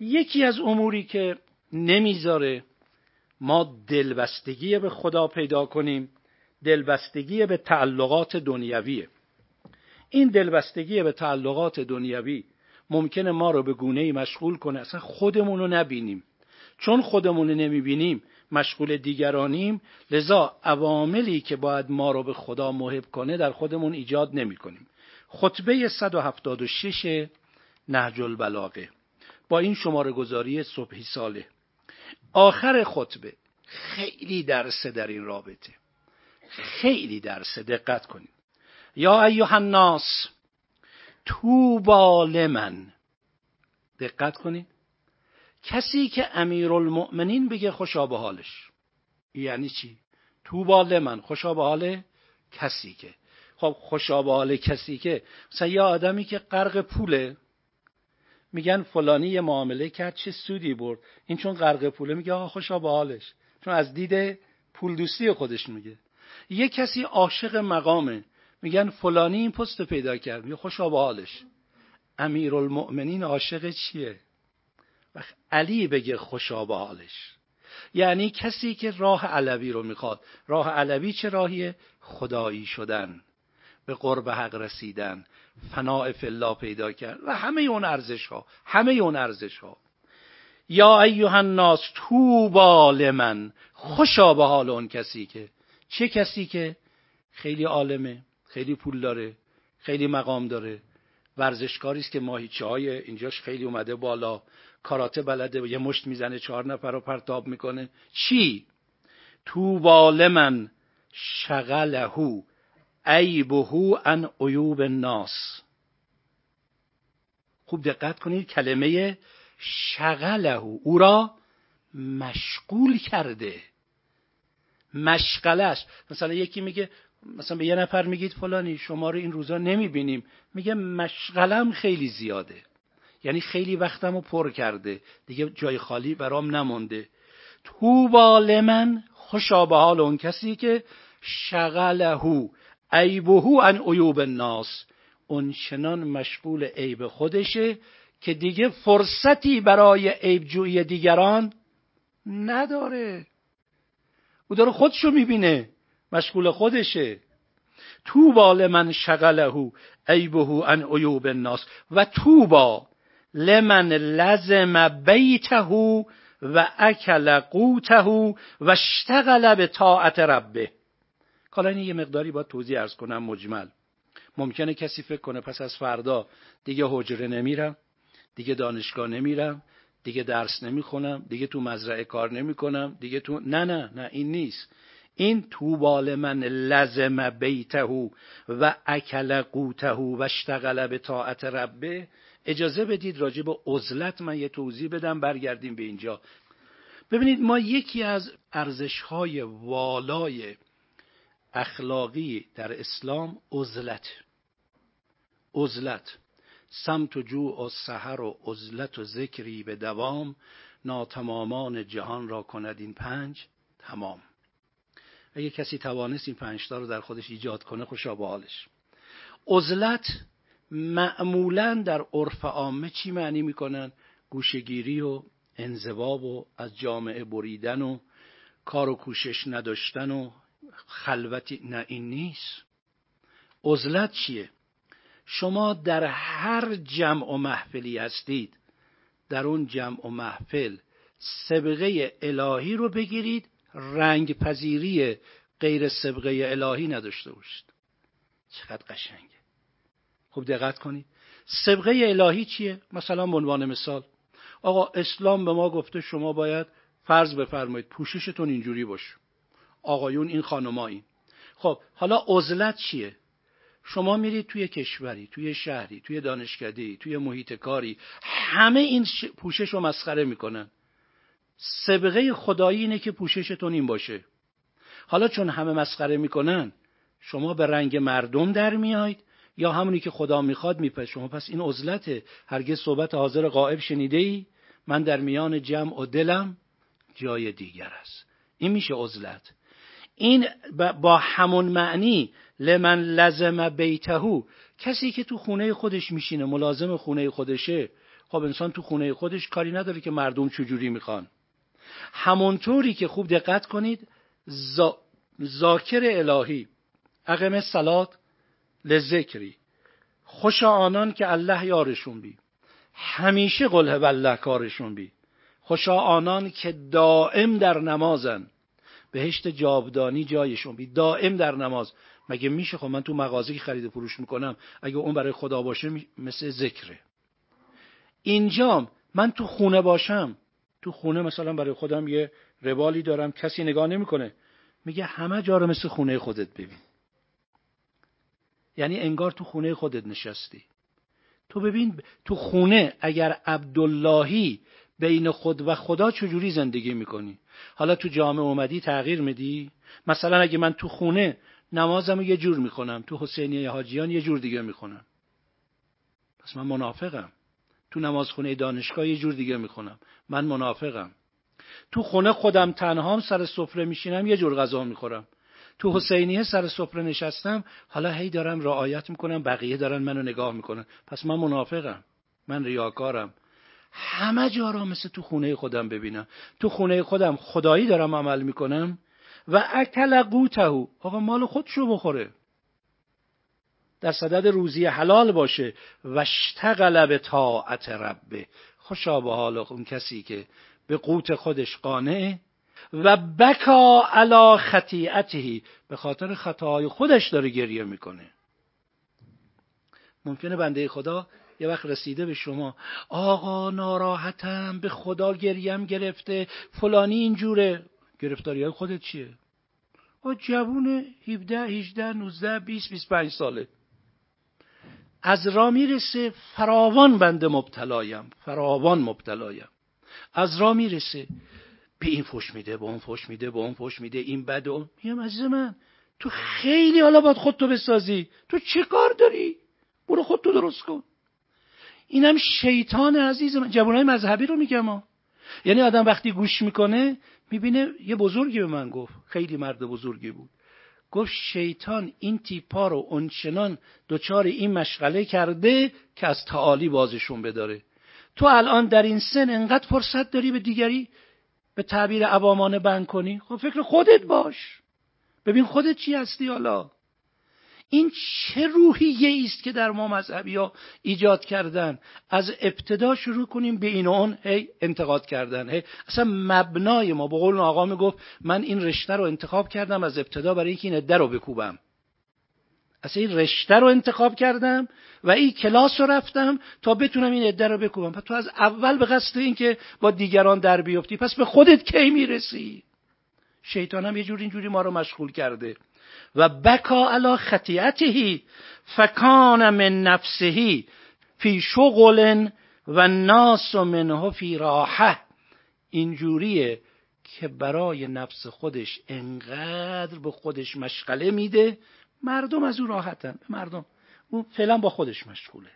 یکی از اموری که نمی‌ذاره ما دلبستگی به خدا پیدا کنیم دلبستگی به تعلقات دنیویه این دلبستگی به تعلقات دنیوی ممکنه ما رو به گونه مشغول کنه. اصلا خودمون رو نبینیم. چون خودمون رو نمی‌بینیم مشغول دیگرانیم لذا عواملی که باید ما رو به خدا محب کنه در خودمون ایجاد نمی کنیم خطبه 176 نهج البلاغه. با این شماره گذاری صبحی ساله آخر خطبه. خیلی درسه در این رابطه. خیلی درسه دقت کنید. یا ایها الناس توبا لمن. دقت کنید. کسی که امیرالمؤمنین بگه خوشا به حالش. یعنی چی؟ توبا لمن. خوشا به حال کسی که. خب خوشا به حال کسی که. مثلا یه آدمی که غرق پوله میگن فلانی یه معامله کرد چه سودی برد؟ این چون غرق پوله میگه آقا خوشا به حالش. چون از دید پول دوستی خودش میگه. یه کسی عاشق مقامه. میگن فلانی این پست پیدا کرد. میگه خوشا به حالش. امیرالمؤمنین عاشق چیه؟ وقت علی بگه خوشا به حالش. یعنی کسی که راه علوی رو می‌خواد. راه علوی چه راهیه؟ خدایی شدن. به قرب حق رسیدن. فناع الله پیدا کرد. و همه اون ارزش ها همه اون ارزش ها یا ایها الناس توبا لمن. خوشا به حال اون کسی که. چه کسی که؟ خیلی عالمه خیلی پول داره خیلی مقام داره. ورزشکاری است که ماهیچه های اینجاش خیلی اومده بالا. کاراته بلده یه مشت می‌زنه چهار نفر رو پرتاب می‌کنه. چی؟ تو لمن شغلهو. عیبهو ان عیوب الناس. خوب دقت کنید کلمه شغلهو او را مشغول کرده. مشغلش مثلا یکی میگه مثلا به یه نفر میگید فلانی شما رو این روزا نمی‌بینیم. میگه مشغلم خیلی زیاده. یعنی خیلی وقتم رو پر کرده. دیگه جای خالی برام نمونده توبا لمن خوشا به حال اون کسی که شغلهو عیبهو ان عیوب الناس. اون چنان مشغول عیب خودشه که دیگه فرصتی برای عیب جویی دیگران نداره. او داره خودشو می‌بینه مشغول خودشه. توبا لمن شغلهو عیبهو ان عیوب الناس. و توبا لمن لزم بیته و اکل قوته و اشتغل به طاعت ربه. حالا یه مقداری با توضیح ارز کنم مجمل. ممکنه کسی فکر کنه پس از فردا دیگه حجره نمیرم دیگه دانشگاه نمیرم دیگه درس نمی‌خونم دیگه تو مزرعه کار نمی‌کنم دیگه تو نه نه نه این نیست. این توبال من لزم بیته و اکل قوته و اشتغل به طاعت ربه. اجازه بدید راجع به عزلت من یه توضیح بدم برگردیم به اینجا. ببینید ما یکی از ارزش های والای اخلاقی در اسلام عزلت. عزلت. سمت و جو و سحر و عزلت و ذکری به دوام ناتمامان جهان را کند این پنج. تمام. اگه کسی توانست این پنجتا رو در خودش ایجاد کنه خوشا به حالش. عزلت معمولا در عرف عامه چی معنی می‌کنن؟ گوشگیری و انزواب و از جامعه بریدن و کار و کوشش نداشتن و خلوتی نه این نیست. عزلت چیه؟ شما در هر جمع و محفلی هستید. در اون جمع و محفل سبقه الهی رو بگیرید رنگ پذیری غیر سبقه الهی نداشته باشید. چقدر قشنگه. خوب دقت کنید. سبقه الهی چیه؟ مثلا به عنوان مثال آقا اسلام به ما گفته شما باید فرض بفرمایید پوششتون اینجوری باشه. آقایون این خانمایی. خب حالا عزلت چیه؟ شما میرید توی کشوری توی شهری توی دانشکده توی محیط کاری همه این پوشش رو مسخره می‌کنن. سبقه خدایی اینه که پوششتون این باشه. حالا چون همه مسخره می‌کنن شما به رنگ مردم در میایید یا همونی که خدا می‌خواد میپس شما پس این عزلته هرگز صحبت حاضر غائب شنیده ای من در میان جمع و دلم جای دیگر است. این میشه عزلت این با همون معنی لمن لزم بیتهو. کسی که تو خونه خودش میشینه ملازم خونه خودشه خب انسان تو خونه خودش کاری نداره که مردم چجوری می‌خوان. همونطوری که خوب دقت کنید زا... ذاکر الهی. اقم سلات لذکری خوش آنان که الله یارشون بی. همیشه قله بالله کارشون بی. خوشا آنان که دائم در نمازن. بهشت جاودانی جایشون بی دائم در نماز. مگه میشه؟ خب من تو مغازه خرید و فروش می‌کنم اگه اون برای خدا باشه مثل ذکره. اینجام من تو خونه باشم. تو خونه مثلا برای خودم یه روالی دارم کسی نگاه نمی‌کنه. میگه همه جا رو مثل خونه خودت ببین. یعنی انگار تو خونه خودت نشستی. تو ببین تو خونه اگر عبداللهی بین خود و خدا چجوری زندگی می‌کنی؟ حالا تو جامعه اومدی تغییر میدی؟ مثلا اگه من تو خونه نمازم یه جور می‌خونم تو حسینیه حاجیان یه جور دیگه می‌خونم پس من منافقم. تو نمازخونه دانشگاه یه جور دیگه می‌خونم من منافقم. تو خونه خودم تنهام سر سفره میشینم یه جور غذا می‌خورم. تو حسینیه سر سفره نشستم حالا هی دارم رعایت می‌کنم بقیه دارن منو نگاه می‌کنن. پس من منافقم. من ریاکارم. همه جا را مثل تو خونه خودم ببینم. تو خونه خودم خدایی دارم عمل می‌کنم. و اکل قوتهو آقا مال خودشو بخوره. در صدد روزی حلال باشه. و اشتغل به طاعت ربه. خوشا به حال اون کسی که به قوت خودش قانه و بکا علا خطیعته. به خاطر خطاهای خودش داره گریه می‌کنه. ممکنه بنده خدا یه وقت رسیده به شما آقا ناراحتم به خدا گریم گرفته فلانی اینجوره. گرفتاری های خودت چیه؟ آ جوون 17 18 19 20 25 ساله. از را می‌رسه فراوان بنده مبتلایم فراوان مبتلایم. از را می‌رسه به این فش میده به اون فش میده به اون فش میده این بد و میگم عزیز من تو خیلی حالا باید خودتو بسازی. تو چه کار داری؟ برو خودتو درست کن. اینم شیطان عزیز من جوانای مذهبی رو میگم ها. یعنی آدم وقتی گوش می‌کنه می‌بینه یه بزرگی به من گفت. خیلی مرد بزرگی بود. گفت شیطان این تیپا رو اونچنان دچار این مشغله کرده که از تعالی بازشون بداره. تو الان در این سن انقدر فرصت داری به دیگری به تعبیر عوامانه بند کنی؟ خب فکر خودت باش. ببین خودت چی هستی حالا؟ این چه روحیه است که در ما مذهبی ها ایجاد کردن؟ از ابتدا شروع کنیم به این اون هی انتقاد کردن هی. اصلا مبنای ما به قول آقا می‌گفت من این رشته رو انتخاب کردم از ابتدا برای اینکه این عده رو بکوبم. اصلا این رشته رو انتخاب کردم و این کلاس رو رفتم تا بتونم این عده رو بکوبم. پس تو از اول به قصد اینکه با دیگران در بیفتی پس به خودت کی می‌رسی؟ شیطان هم یه جور اینجوری ما رو مشغول کرده. و بکا علا خطیعته فکان من نفسه فی شغل و ناس منه فی راحه. اینجوریه که برای نفس خودش انقدر به خودش مشغله میده مردم از او راحتن. مردم اون فعلا با خودش مشغوله.